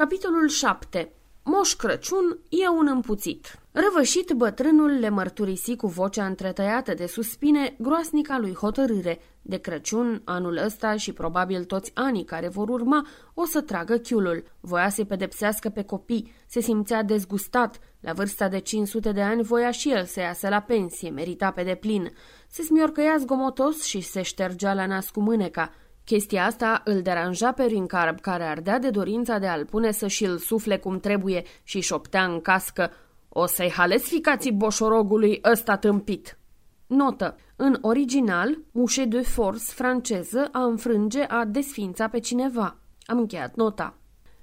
Capitolul 7 Moș Crăciun e un împuțit. Răvășit, bătrânul le mărturisi cu vocea întretăiată de suspine groasnica lui hotărâre. De Crăciun, anul ăsta și probabil toți anii care vor urma, o să tragă chiulul. Voia să-i pedepsească pe copii, se simțea dezgustat. La vârsta de 500 de ani voia și el să iasă la pensie, merita pe deplin. Se smiorcăia zgomotos și se ștergea la nas cu mâneca. Chestia asta îl deranja pe Rincarb, care ardea de dorința de a-l pune să și-l sufle cum trebuie și șoptea în cască O să-i hales ficații boșorogului ăsta tâmpit. Notă. În original, ușe de force franceză a înfrânge a desfința pe cineva. Am încheiat nota.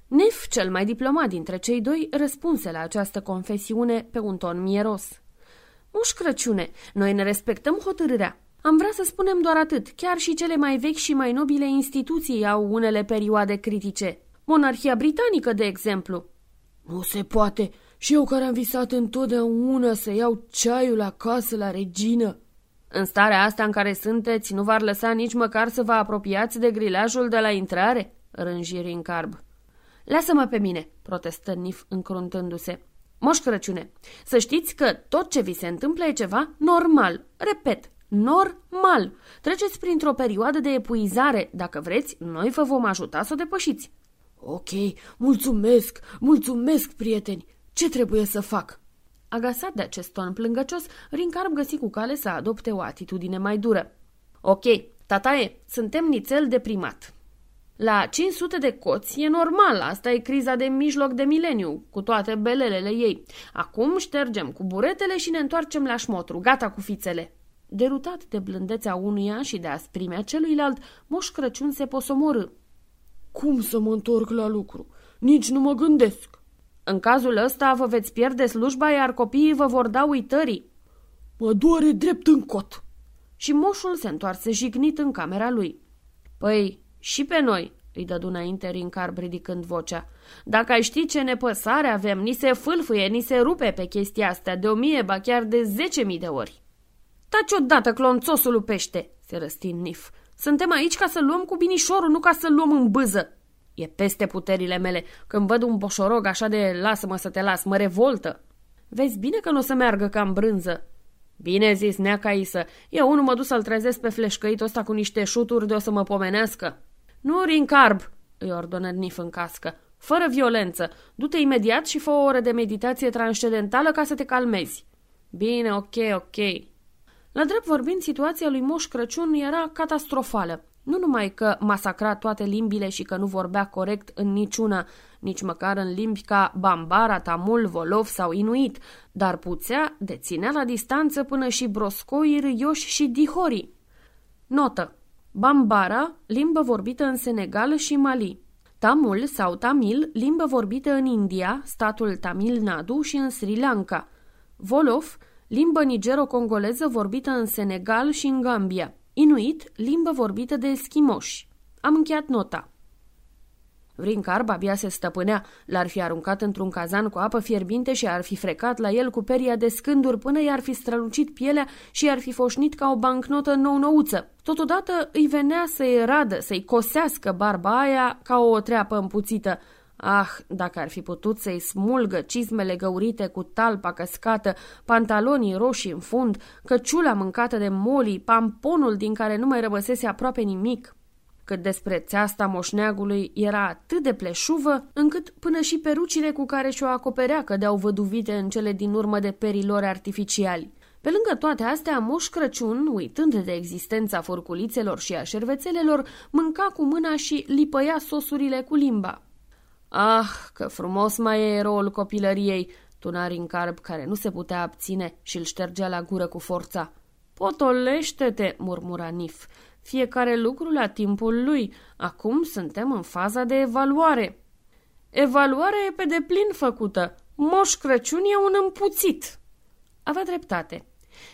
Nef, cel mai diplomat dintre cei doi, răspunse la această confesiune pe un ton mieros. Moș Crăciune, noi ne respectăm hotărârea. Am vrea să spunem doar atât, chiar și cele mai vechi și mai nobile instituții au unele perioade critice. Monarhia britanică, de exemplu. Nu se poate. Și eu care am visat întotdeauna să iau ceaiul acasă la regină. În starea asta în care sunteți, nu v-ar lăsa nici măcar să vă apropiați de grilajul de la intrare? Rânjiri în carb. Lasă-mă pe mine, protestă Nif încruntându-se. Moș Crăciune, să știți că tot ce vi se întâmplă e ceva normal. Repet, Normal. Treceți printr-o perioadă de epuizare. Dacă vreți, noi vă vom ajuta să o depășiți. Ok, mulțumesc, mulțumesc, prieteni. Ce trebuie să fac? Agasat de acest ton plângăcios, Rincarb găsi cu cale să adopte o atitudine mai dură. Ok, tataie, suntem nițel deprimat. La 500 de coți e normal, asta e criza de mijloc de mileniu, cu toate belelele ei. Acum ștergem cu buretele și ne întoarcem la șmotru, gata cu fițele. Derutat de blândețea unuia și de asprimea celuilalt, Moș Crăciun se posomorâ. Cum să mă întorc la lucru? Nici nu mă gândesc. În cazul ăsta vă veți pierde slujba, iar copiii vă vor da uitării. Mă doare drept în cot. Și moșul se întoarse jignit în camera lui. Păi, și pe noi, îi dădu înainte Rincarb ridicând vocea. Dacă ai ști ce nepăsare avem, ni se fâlfâie, ni se rupe pe chestia asta de o mie, ba chiar de zece mii de ori. Taci odată, clonțosul pește, se răsti Nif. Suntem aici ca să luăm cu binișorul, nu ca să luăm în bâză. E peste puterile mele. Când văd un boșorog așa de lasă-mă să te las, mă revoltă. Vezi bine că nu o să meargă ca în brânză. Bine zis, neaca Isă. Eu unul mă duc să-l trezesc pe fleșcăit ăsta cu niște șuturi de o să mă pomenească. Nu, Rincarb, îi ordonă Nif în cască. Fără violență. Du-te imediat și fă o oră de meditație transcendentală ca să te calmezi. Bine, ok, ok. La drept vorbind, situația lui Moș Crăciun era catastrofală. Nu numai că masacra toate limbile și că nu vorbea corect în niciuna, nici măcar în limbi ca Bambara, Tamul, Volov sau Inuit, dar puțea deținea la distanță până și broscoi, râioși și dihori. Notă. Bambara, limbă vorbită în Senegal și Mali. Tamul sau Tamil, limbă vorbită în India, statul Tamil Nadu și în Sri Lanka. Volov, limbă nigero-congoleză vorbită în Senegal și în Gambia. Inuit, limbă vorbită de eschimoși. Am încheiat nota. Vrincarb abia se stăpânea, l-ar fi aruncat într-un cazan cu apă fierbinte și ar fi frecat la el cu peria de scânduri până i-ar fi strălucit pielea și i-ar fi foșnit ca o bancnotă nou-nouță. Totodată îi venea să-i radă, să-i cosească barba aia ca o treapă împuțită. Ah, dacă ar fi putut să-i smulgă cizmele găurite cu talpa căscată, pantalonii roșii în fund, căciula mâncată de moli, pamponul din care nu mai rămăsese aproape nimic. Cât despre țeasta moșneagului era atât de pleșuvă, încât până și perucile cu care și-o acoperea cădeau văduvite în cele din urmă de perilori artificiali. Pe lângă toate astea, Moș Crăciun, uitând de existența furculițelor și a șervețelelor, mânca cu mâna și lipăia sosurile cu limba. Ah, că frumos mai e eroul copilăriei, tunari în carb care nu se putea abține și îl ștergea la gură cu forța. Potolește-te, murmura Nif. Fiecare lucru la timpul lui. Acum suntem în faza de evaluare. Evaluarea e pe deplin făcută. Moș Crăciun e un împuțit. Avea dreptate.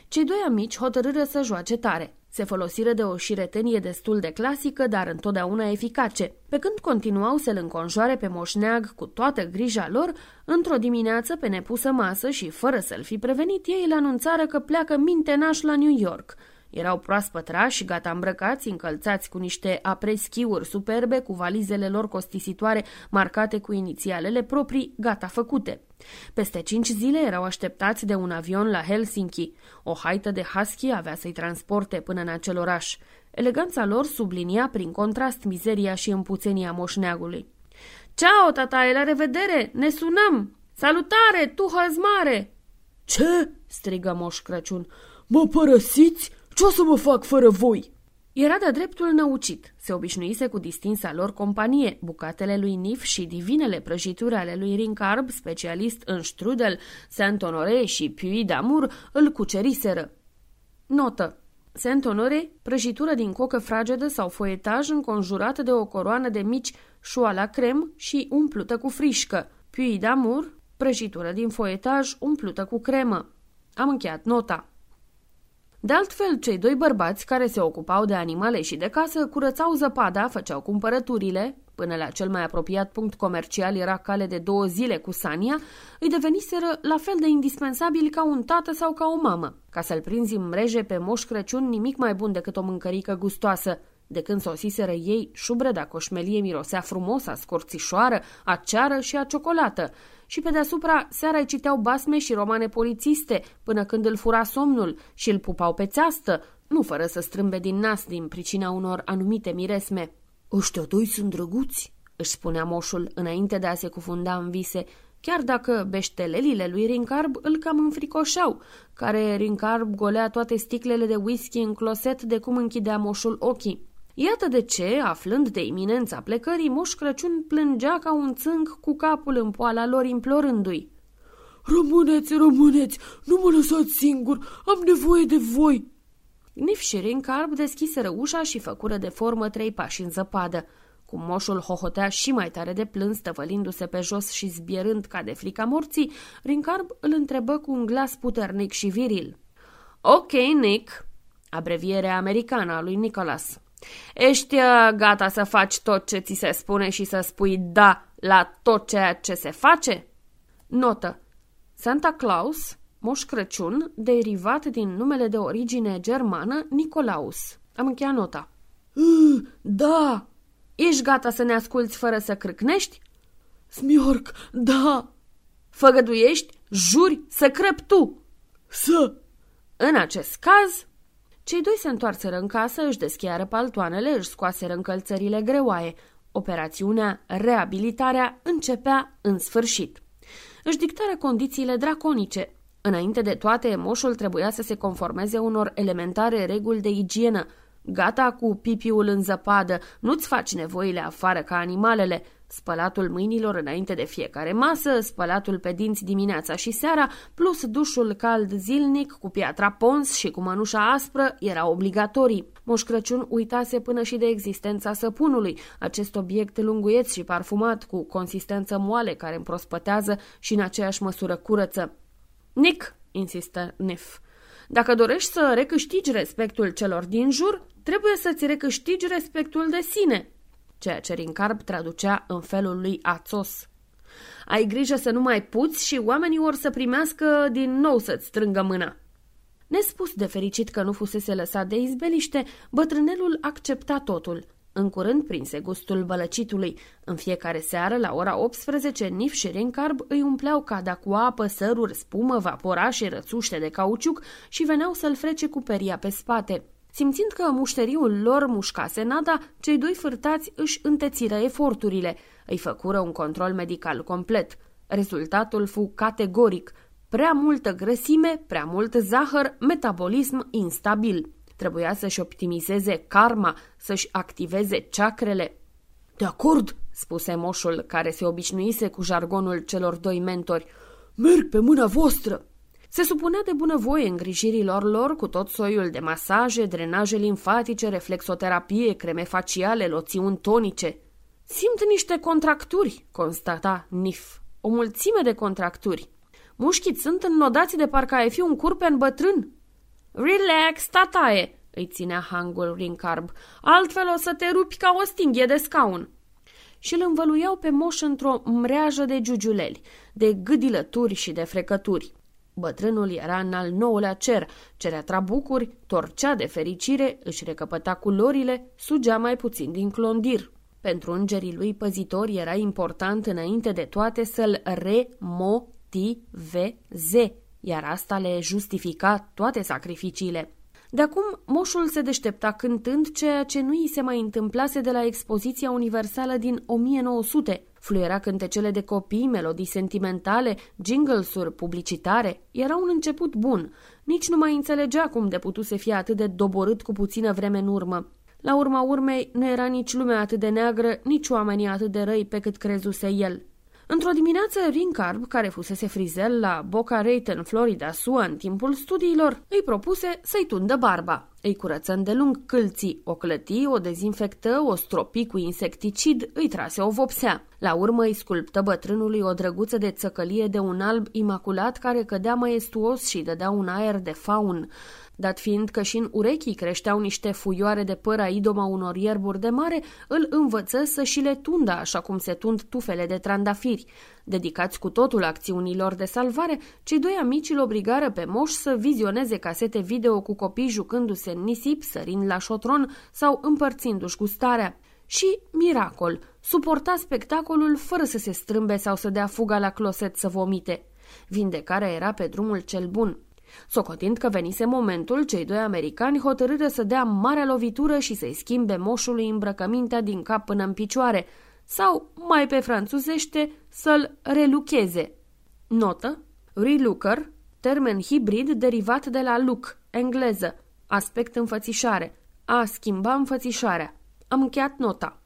Cei doi amici hotărâră să joace tare. Se folosiră de o șiretenie destul de clasică, dar întotdeauna eficace. Pe când continuau să-l înconjoare pe moșneag cu toată grija lor, într-o dimineață pe nepusă masă și fără să-l fi prevenit, ei îl anunțară că pleacă mintenaș la New York. Erau proaspăt rași, gata îmbrăcați, încălțați cu niște apreschiuri superbe, cu valizele lor costisitoare marcate cu inițialele proprii, gata făcute. Peste cinci zile erau așteptați de un avion la Helsinki. O haită de husky avea să-i transporte până în acel oraș. Eleganța lor sublinia prin contrast mizeria și împuțenia moșneagului. Ceau, tataie, la revedere! Ne sunăm! Salutare, tu hăzmare! Ce? strigă Moș Crăciun. Mă părăsiți? Ce o să mă fac fără voi? Era de dreptul năucit. Se obișnuise cu distinsa lor companie, bucatele lui Nif și divinele prăjituri ale lui Rincarb, specialist în strudel, Saint-Honoré și Puy d'Amour, îl cuceriseră. Notă. Saint-Honoré, prăjitură din cocă fragedă sau foietaj înconjurată de o coroană de mici șoa la crem și umplută cu frișcă. Puy d'Amour, prăjitură din foietaj umplută cu cremă. Am încheiat nota. De altfel, cei doi bărbați care se ocupau de animale și de casă curățau zăpada, făceau cumpărăturile, până la cel mai apropiat punct comercial era cale de două zile cu Sania, îi deveniseră la fel de indispensabili ca un tată sau ca o mamă. Ca să-l prinzi în mreje pe Moș Crăciun, nimic mai bun decât o mâncărică gustoasă. De când sosiseră ei, șubreda coșmelie mirosea frumos a scorțișoară, a ceară și a ciocolată și pe deasupra seara îi citeau basme și romane polițiste până când îl fura somnul și îl pupau pe țeastă, nu fără să strâmbe din nas din pricina unor anumite miresme. Ăștia doi sunt drăguți, își spunea moșul înainte de a se cufunda în vise, chiar dacă beștelelile lui Rincarb îl cam înfricoșau, care Rincarb golea toate sticlele de whisky în closet de cum închidea moșul ochii. Iată de ce, aflând de iminența plecării, Moș Crăciun plângea ca un țânc cu capul în poala lor implorându-i. Rămâneți, rămâneți, nu mă lăsați singur, am nevoie de voi. Nif și Rincarb deschiseră ușa și făcură de formă trei pași în zăpadă. Cum moșul hohotea și mai tare de plâns, tăvălindu-se pe jos și zbierând ca de frica morții, Rincarb îl întrebă cu un glas puternic și viril. Ok, Nick, abrevierea americană a lui Nicholas. Ești uh, gata să faci tot ce ți se spune și să spui da la tot ceea ce se face? Notă. Santa Claus, Moș Crăciun, derivat din numele de origine germană Nicolaus. Am încheiat nota. Uh, da! Ești gata să ne asculți fără să crâcnești? Smiorc, da! Făgăduiești, juri, să crăp tu! Să! În acest caz, cei doi se întoarseră în casă, își deschiară paltoanele, își scoaseră încălțările greoaie. Operațiunea, reabilitarea, începea în sfârșit. Își dictară condițiile draconice. Înainte de toate, moșul trebuia să se conformeze unor elementare reguli de igienă. Gata cu pipiul în zăpadă, nu-ți faci nevoile afară ca animalele, spălatul mâinilor înainte de fiecare masă, spălatul pe dinți dimineața și seara, plus dușul cald zilnic cu piatra pons și cu mănușa aspră era obligatorii. Moș Crăciun uitase până și de existența săpunului, acest obiect lunguieț și parfumat cu consistență moale care împrospătează și în aceeași măsură curăță. Nick, insistă Nif, dacă dorești să recâștigi respectul celor din jur, trebuie să-ți recâștigi respectul de sine ceea ce Rincarb traducea în felul lui ațos. Ai grijă să nu mai puți și oamenii or să primească din nou să-ți strângă mâna. Nespus de fericit că nu fusese lăsat de izbeliște, bătrânelul accepta totul. În curând prinse gustul bălăcitului. În fiecare seară, la ora 18, Nif și Rincarb îi umpleau cada cu apă, săruri, spumă, vaporașe, rățuște de cauciuc și veneau să-l frece cu peria pe spate. Simțind că mușteriul lor mușcase nada, cei doi fârtați își întețiră eforturile. Îi făcură un control medical complet. Rezultatul fu categoric. Prea multă grăsime, prea mult zahăr, metabolism instabil. Trebuia să-și optimizeze karma, să-și activeze ceacrele. De acord, spuse moșul, care se obișnuise cu jargonul celor doi mentori. Merg pe mâna voastră. Se supunea de bunăvoie îngrijirilor lor cu tot soiul de masaje, drenaje limfatice, reflexoterapie, creme faciale, loțiuni tonice. Simt niște contracturi, constata Nif. O mulțime de contracturi. Mușchiți sunt înnodați de parcă ai fi un curpen bătrân. Relax, tataie, îi ținea hangul Rincarb. Altfel o să te rupi ca o stinghie de scaun și îl învăluiau pe moș într-o mreajă de giugiuleli, de gâdilături și de frecături. Bătrânul era în al nouălea cer, cerea trabucuri, torcea de fericire, își recăpăta culorile, sugea mai puțin din clondir. Pentru îngerii lui păzitori era important înainte de toate să-l remotiveze, iar asta le justifica toate sacrificiile. De acum, moșul se deștepta cântând ceea ce nu îi se mai întâmplase de la expoziția universală din 1900. Fluiera cântecele de copii, melodii sentimentale, jingles-uri publicitare. Era un început bun. Nici nu mai înțelegea cum de putu să fie atât de doborât cu puțină vreme în urmă. La urma urmei, nu era nici lumea atât de neagră, nici oamenii atât de răi pe cât crezuse el. Într-o dimineață, Rincarb, care fusese frizel la Boca Raton, Florida, SUA, în timpul studiilor, îi propuse să-i tundă barba. Îi curăță îndelung câlții, o clăti, o dezinfectă, o stropi cu insecticid, îi trase o vopsea. La urmă îi sculptă bătrânului o drăguță de țăcălie de un alb imaculat care cădea maestuos și dădea un aer de faun dat fiind că și în urechii creșteau niște fuioare de păr a idoma unor ierburi de mare, îl învăță să și le tundă așa cum se tund tufele de trandafiri. Dedicați cu totul acțiunilor de salvare, cei doi amici îl obligară pe moș să vizioneze casete video cu copii jucându-se în nisip, sărind la șotron sau împărțindu-și gustarea. Și, miracol, suporta spectacolul fără să se strâmbe sau să dea fuga la closet să vomite. Vindecarea era pe drumul cel bun. Socotind că venise momentul, cei doi americani hotărâră să dea marea lovitură și să-i schimbe moșului îmbrăcămintea din cap până în picioare, sau, mai pe franțuzește, să-l relucheze. Notă. Relooker, termen hibrid derivat de la look, engleză, aspect înfățișare, a schimba înfățișarea. Am încheiat nota.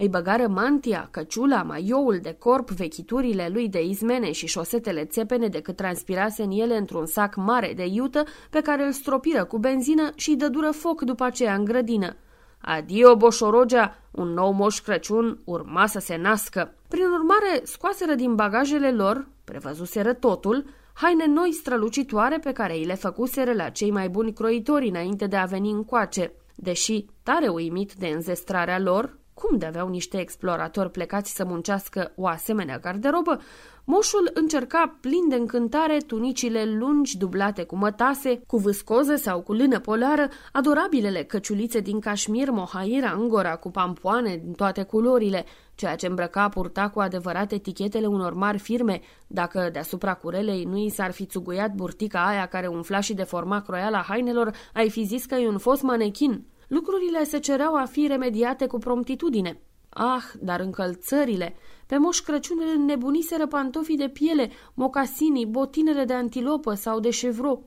Îi băgară mantia, căciula, maioul de corp, vechiturile lui de izmene și șosetele țepene decât transpirase în ele într-un sac mare de iută pe care îl stropiră cu benzină și dă dură foc după aceea în grădină. Adio, Boșorogea, un nou moș Crăciun urma să se nască. Prin urmare, scoaseră din bagajele lor, prevăzuseră totul, haine noi strălucitoare pe care îi le făcuseră la cei mai buni croitori înainte de a veni încoace. Deși, tare uimit de înzestrarea lor, cum de aveau niște exploratori plecați să muncească o asemenea garderobă, moșul încerca plin de încântare tunicile lungi dublate cu mătase, cu vâscoză sau cu lână polară, adorabilele căciulițe din cașmir, mohair, angora, cu pampoane din toate culorile, ceea ce îmbrăca purta cu adevărat etichetele unor mari firme, dacă deasupra curelei nu i s-ar fi țuguiat burtica aia care umfla și deforma croiala hainelor, ai fi zis că e un fost manechin. Lucrurile se cereau a fi remediate cu promptitudine. Ah, dar încălțările! Pe moș Crăciun îl înnebuniseră pantofii de piele, mocasinii, botinele de antilopă sau de șevro.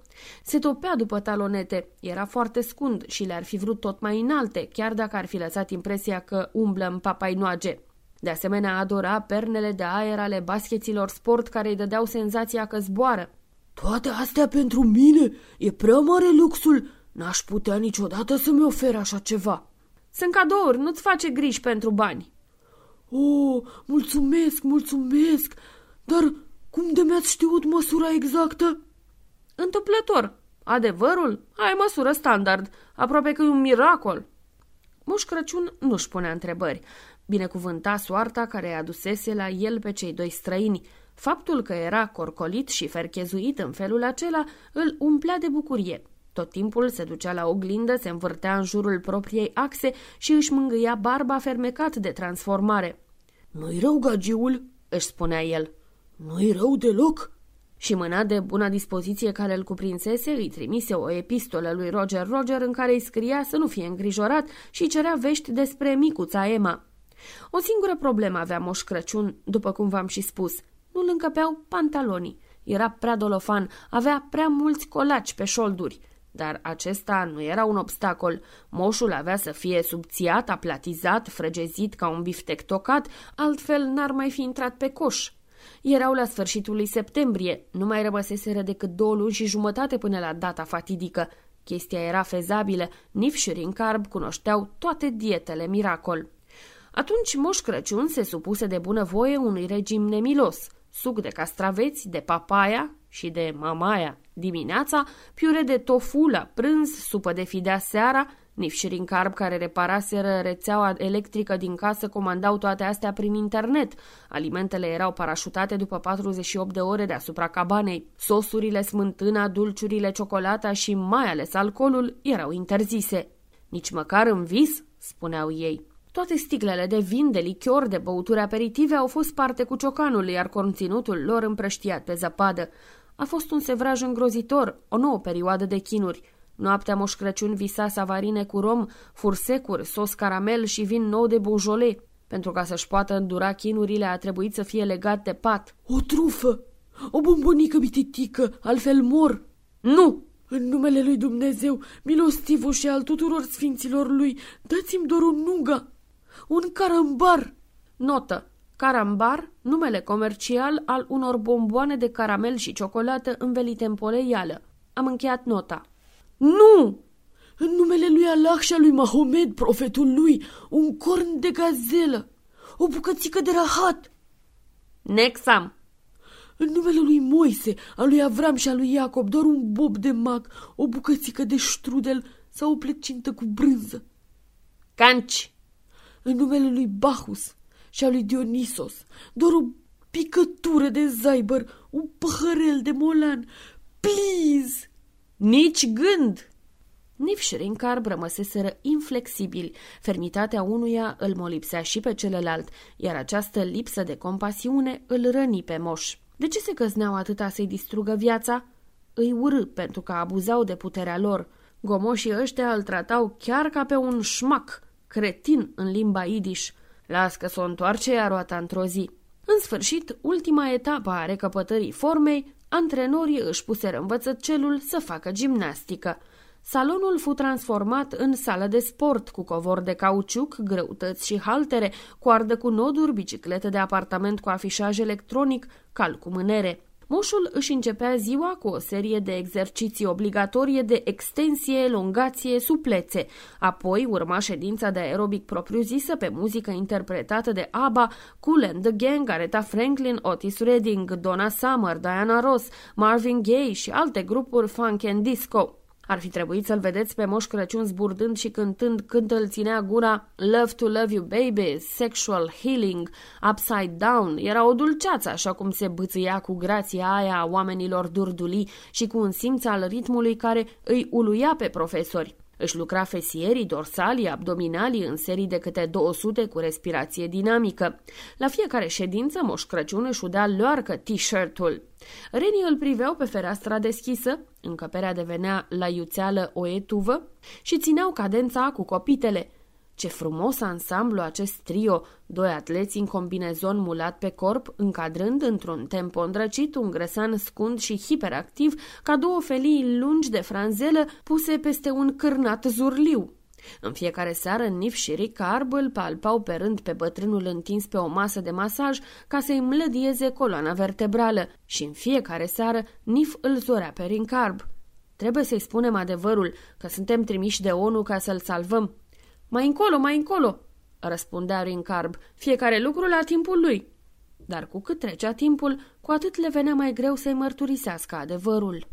Se topea după talonete, era foarte scund și le-ar fi vrut tot mai înalte, chiar dacă ar fi lăsat impresia că umblă în papainoage. De asemenea, adora pernele de aer ale bascheților sport care îi dădeau senzația că zboară. Toate astea pentru mine? E prea mare luxul!" N-aș putea niciodată să-mi ofer așa ceva. Sunt cadouri, nu-ți face griji pentru bani. Oh, mulțumesc, mulțumesc, dar cum de mi-ați știut măsura exactă? Întâmplător. Adevărul? Ai măsură standard. Aproape că e un miracol. Moș Crăciun nu-și punea întrebări. Binecuvânta soarta care adusese la el pe cei doi străini. Faptul că era corcolit și ferchezuit în felul acela îl umplea de bucurie. Tot timpul se ducea la oglindă, se învârtea în jurul propriei axe și își mângâia barba fermecat de transformare. Nu-i rău, gagiul?" își spunea el. Nu-i rău deloc?" Și mâna de bună dispoziție care îl cuprinsese îi trimise o epistolă lui Roger Roger în care îi scria să nu fie îngrijorat și cerea vești despre micuța Emma. O singură problemă avea Moș Crăciun, după cum v-am și spus. Nu-l încăpeau pantalonii. Era prea dolofan, avea prea mulți colaci pe șolduri. Dar acesta nu era un obstacol. Moșul avea să fie subțiat, aplatizat, frăgezit ca un biftec tocat, altfel n-ar mai fi intrat pe coș. Erau la sfârșitul lui septembrie, nu mai rămăseseră decât două luni și jumătate până la data fatidică. Chestia era fezabilă, Nif și Rincarb cunoșteau toate dietele miracol. Atunci Moș Crăciun se supuse de bunăvoie unui regim nemilos, suc de castraveți, de papaya și de mamaia. Dimineața, piure de tofu la prânz, supă de fidea seara, Nif și Rincarb, care reparaseră rețeaua electrică din casă, comandau toate astea prin internet. Alimentele erau parașutate după 48 de ore deasupra cabanei. Sosurile, smântâna, dulciurile, ciocolata și mai ales alcoolul erau interzise. Nici măcar în vis, spuneau ei. Toate sticlele de vin, de lichior, de băuturi aperitive au fost parte cu ciocanul, iar conținutul lor împrăștiat pe zăpadă. A fost un sevraj îngrozitor, o nouă perioadă de chinuri. Noaptea Moș Crăciun visa savarine cu rom, fursecuri, sos caramel și vin nou de Beaujolais. Pentru ca să-și poată îndura chinurile a trebuit să fie legat de pat. O trufă! O bombonică mititică, altfel mor! Nu! În numele lui Dumnezeu, milostivul și al tuturor sfinților lui, dați-mi doar un nuga, un carambar! Notă. Carambar, numele comercial al unor bomboane de caramel și ciocolată învelite în poleială. Am încheiat nota. Nu! În numele lui Allah și a lui Mahomed, profetul lui, un corn de gazelă, o bucățică de rahat. Nexam. În numele lui Moise, a lui Avram și a lui Iacob, doar un bob de mac, o bucățică de strudel sau o plecintă cu brânză. Canci. În numele lui Bahus și a lui Dionisos, doar o picătură de zaibăr, un păhărel de molan. Please! Nici gând! Nif și Rincarb rămăseseră inflexibili. Fermitatea unuia îl molipsea și pe celălalt, iar această lipsă de compasiune îl răni pe moș. De ce se căzneau atâta să-i distrugă viața? Îi urâ pentru că abuzau de puterea lor. Gomoșii ăștia îl tratau chiar ca pe un șmac, cretin în limba idiș. Las că s-o întoarce ea roata într-o zi. În sfârșit, ultima etapă a recăpătării formei antrenorii își puseră învățăcelul să facă gimnastică. Salonul fu transformat în sală de sport, cu covor de cauciuc, greutăți și haltere, coardă cu noduri, bicicletă de apartament cu afișaj electronic, cal cu mânere. Moșul își începea ziua cu o serie de exerciții obligatorie de extensie, elongație, suplețe. Apoi urma ședința de aerobic propriu-zisă pe muzică interpretată de ABBA, Cool and the Gang, Aretha Franklin, Otis Redding, Donna Summer, Diana Ross, Marvin Gaye și alte grupuri funk and disco. Ar fi trebuit să-l vedeți pe Moș Crăciun zburdând și cântând când îl ținea gura Love to Love You Baby, Sexual Healing, Upside Down. Era o dulceață, așa cum se bățâia cu grația aia a oamenilor durduli și cu un simț al ritmului care îi uluia pe profesori. Își lucra fesierii, dorsalii, abdominalii în serii de câte 200 cu respirație dinamică. La fiecare ședință, Moș Crăciun își udea loarcă t-shirtul. Renii îl priveau pe fereastra deschisă, încăperea devenea la iuțeală o etuvă și țineau cadența cu copitele – ce frumos ansamblu acest trio, doi atleți în combinezon mulat pe corp, încadrând într-un tempo îndrăcit un grăsan scund și hiperactiv, ca două felii lungi de franzelă puse peste un cârnat zurliu. În fiecare seară, Nif și Ricarb îl palpau pe rând pe bătrânul întins pe o masă de masaj ca să-i mlădieze coloana vertebrală și în fiecare seară Nif îl zorea pe Ricarb. Trebuie să-i spunem adevărul, că suntem trimiși de ONU ca să-l salvăm, mai încolo, mai încolo, răspundea Rincarb, fiecare lucru la timpul lui. Dar cu cât trecea timpul, cu atât le venea mai greu să-i mărturisească adevărul.